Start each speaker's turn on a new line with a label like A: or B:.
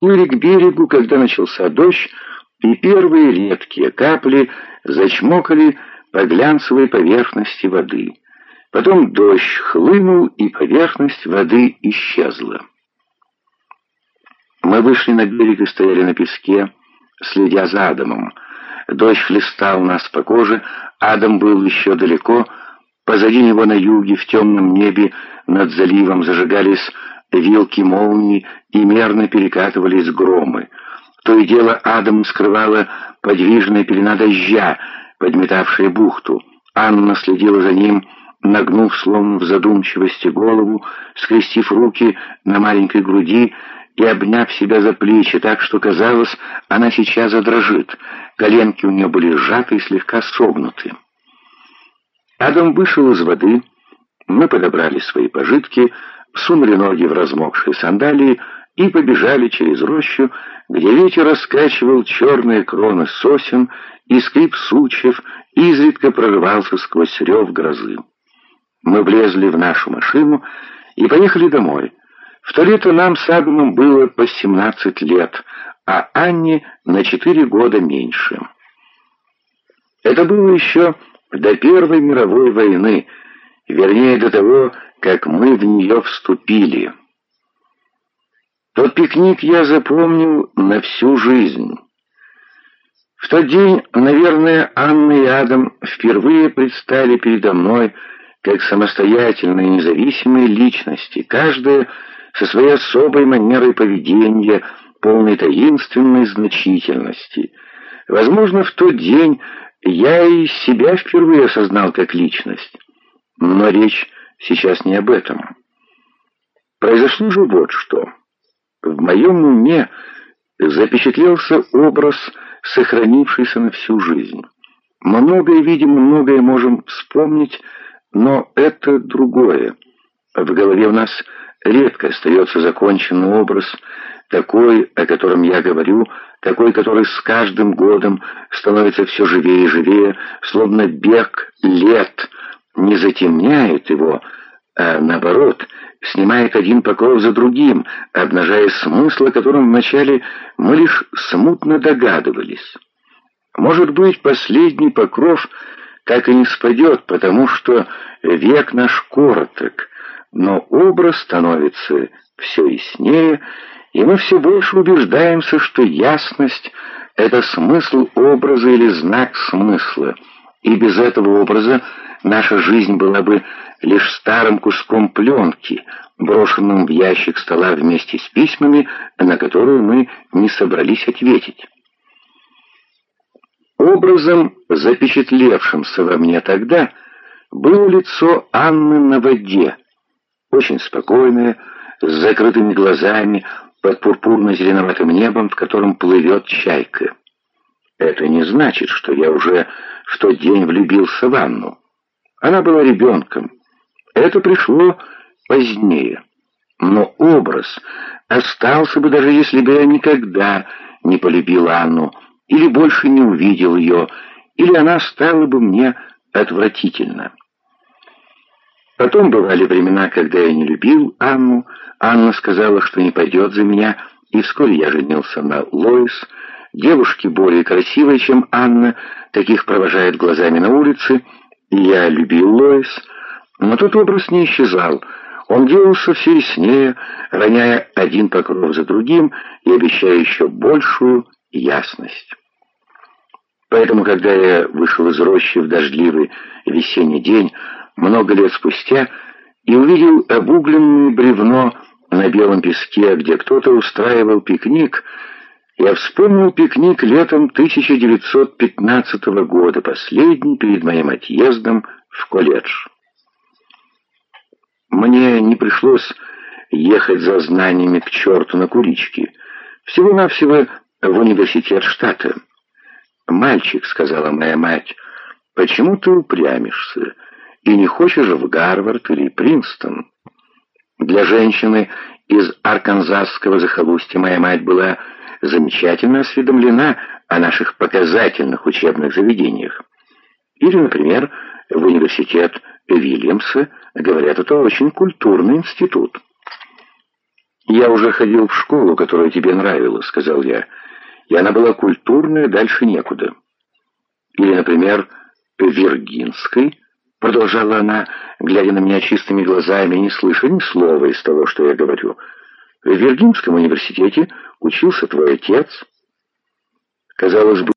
A: Плыли к берегу, когда начался дождь, и первые редкие капли зачмокали по глянцевой поверхности воды. Потом дождь хлынул, и поверхность воды исчезла. Мы вышли на берег и стояли на песке, следя за Адамом. Дождь хлестал нас по коже, Адам был еще далеко, позади него на юге, в темном небе, над заливом зажигались вилки молнии и мерно перекатывались громы. То и дело Адам скрывала подвижная пелена дождя, подметавшая бухту. Анна следила за ним, нагнув словно в задумчивости голову, скрестив руки на маленькой груди и обняв себя за плечи так, что казалось, она сейчас задрожит. Коленки у нее были сжаты и слегка согнуты. Адам вышел из воды, мы подобрали свои пожитки, сунули ноги в размокшие сандалии и побежали через рощу, где ветер раскачивал черные кроны сосен, и скрип сучьев изредка прорывался сквозь рев грозы. Мы влезли в нашу машину и поехали домой. В то лето нам с Адамом было по 17 лет, а Анне на 4 года меньше. Это было еще до Первой мировой войны, вернее, до того, как мы в нее вступили. Тот пикник я запомнил на всю жизнь. В тот день, наверное, Анна и Адам впервые предстали передо мной как самостоятельные независимые личности, каждая со своей особой манерой поведения, полной таинственной значительности. Возможно, в тот день я и себя впервые осознал как личность. Но речь сейчас не об этом. Произошло же вот что. В моем уме запечатлелся образ, сохранившийся на всю жизнь. Многое видим, многое можем вспомнить, но это другое. В голове у нас редко остается законченный образ, такой, о котором я говорю, такой, который с каждым годом становится все живее и живее, словно бег лет не затемняет его, а наоборот, снимает один покров за другим, обнажая смысл, о котором вначале мы лишь смутно догадывались. Может быть, последний покров так и не спадет, потому что век наш короток, но образ становится все яснее, и мы все больше убеждаемся, что ясность — это смысл образа или знак смысла, и без этого образа наша жизнь была бы лишь старым куском пленки, брошенным в ящик стола вместе с письмами, на которые мы не собрались ответить. Образом, запечатлевшимся во мне тогда, было лицо Анны на воде, очень спокойное, с закрытыми глазами, под пурпурно-зеленоватым небом, в котором плывет чайка. Это не значит, что я уже в тот день влюбился в Анну. Она была ребенком. Это пришло позднее. Но образ остался бы, даже если бы я никогда не полюбил Анну, или больше не увидел ее, или она стала бы мне отвратительно. Потом бывали времена, когда я не любил Анну. Анна сказала, что не пойдет за меня, и вскоре я женился на Лоис. Девушки более красивые, чем Анна, таких провожают глазами на улице, и я любил Лоис. Но тот образ не исчезал. Он делался все яснее, роняя один покров за другим и обещая еще большую ясность. Поэтому, когда я вышел из рощи в дождливый весенний день, много лет спустя, и увидел обугленное бревно на белом песке, где кто-то устраивал пикник, я вспомнил пикник летом 1915 года, последний перед моим отъездом в колледж. Мне не пришлось ехать за знаниями к черту на куричке. Всего-навсего в университет штата. «Мальчик», — сказала моя мать, — «почему ты упрямишься и не хочешь в Гарвард или Принстон?» Для женщины из арканзасского захолустья моя мать была замечательно осведомлена о наших показательных учебных заведениях. Или, например, в университет Вильямса, говорят, это очень культурный институт. «Я уже ходил в школу, которая тебе нравилась», — сказал я. «И она была культурная, дальше некуда». Или, например, Виргинской, продолжала она, глядя на меня чистыми глазами, не слыша ни слова из того, что я говорю. В Виргинском университете учился твой отец. Казалось бы,